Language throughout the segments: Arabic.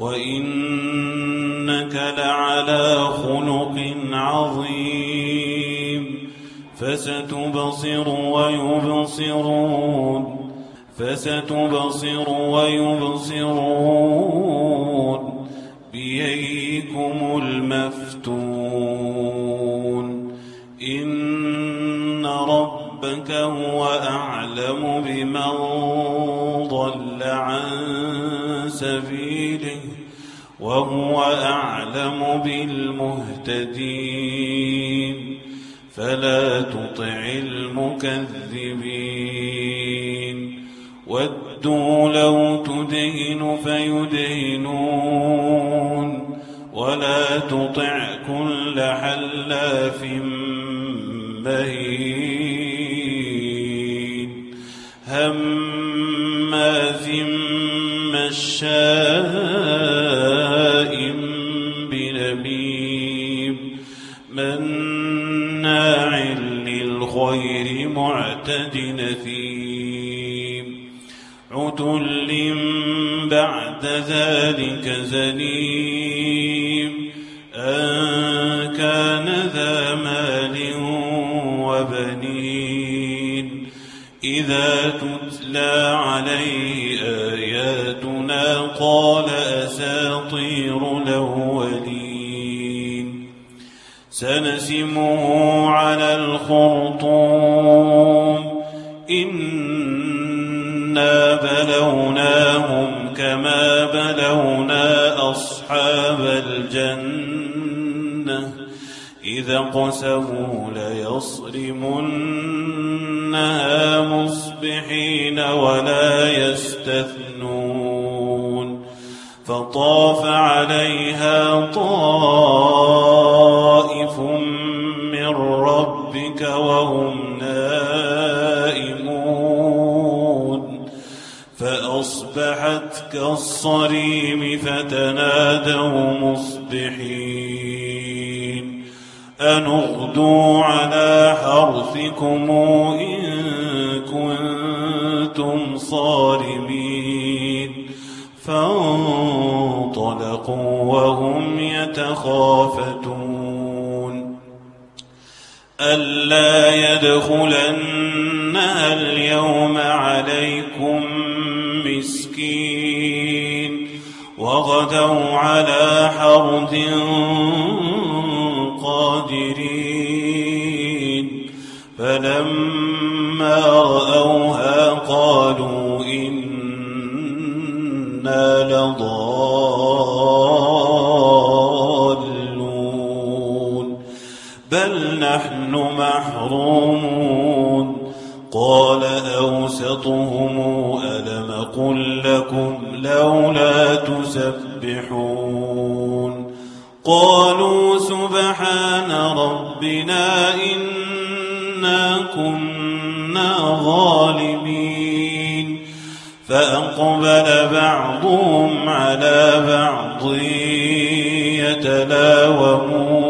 وإنك لعلى خلق عظيم فستبصر ويبصرون فستبصر ويبصرون بأيكم المفتون إن ربك هو وهو أعلم بالمهتدين. فلا تطع المكذبين. ودوا لو تدهن فيدهنون ولا تطع كل حلاف مهين. هماز مشاء بنميم مناع للخير معتد نثيم. عتل بعد ذلك زنيم. أن كان ذا مال وبنين. إذا تتلى سنسمه على الخرطوم. إنا بلوناهم كما بلونا أصحاب الجنة. إذا قسموا ليصرمنها مصبحين ولا يستثنون. فطاف عليها طائف من ربك وهم نائمون فأصبحت كالصريم فتنادوا مصبحين أن اغدوا على حرثكم إن كنتم صارمين فانطلقوا وهم يتخافتون ألا يدخلنها اليوم عليكم مسكين وغدوا على حرد قادرين فلما نحن محرومون. قال أوسطهم ألم قل لكم لولا تسبحون. قالوا سبحان ربنا إنا كنا ظالمين. فأقبل بعضهم على بعض يتلاومون.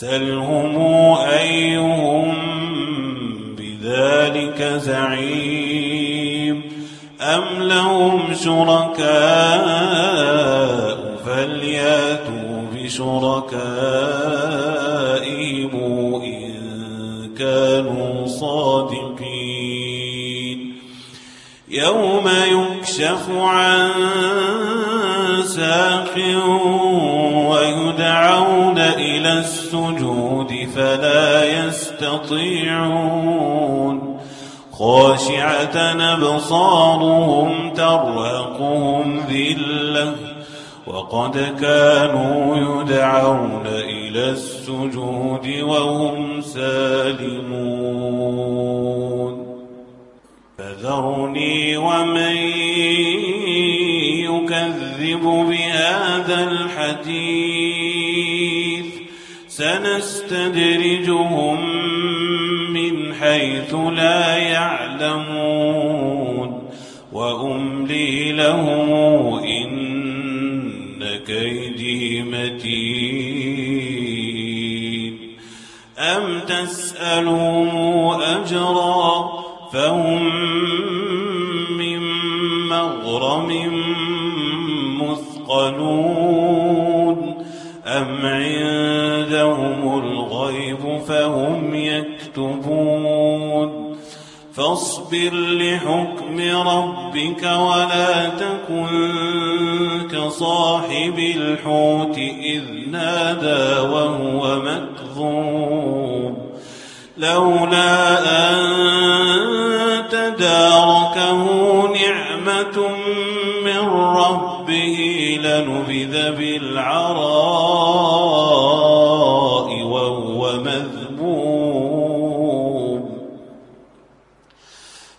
سلهم أيهم بذلك زعيم أم لهم شركاء فلياتوا بشركائهم إن كانوا صادقين. يوم يكشف عن ساق ويدعون إلى السجود فلا يستطيعون. خاشعة أبصارهم ترهقهم ذلة وقد كانوا يدعون إلى السجود وهم سالمون. فذرني ومن سنستدرجهم من حيث لا يعلمون. وأملي لهم إن كيدي متين. أم تسألهم أجرا فهم الغيب فهم يكتبون. فاصبر لحكم ربك ولا تكن كصاحب الحوت إذ نادى وهو مكظوم. لولا أن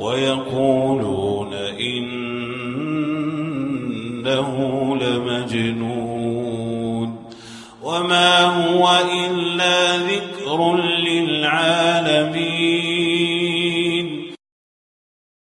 ويقولون إنه لمجنون. وما هو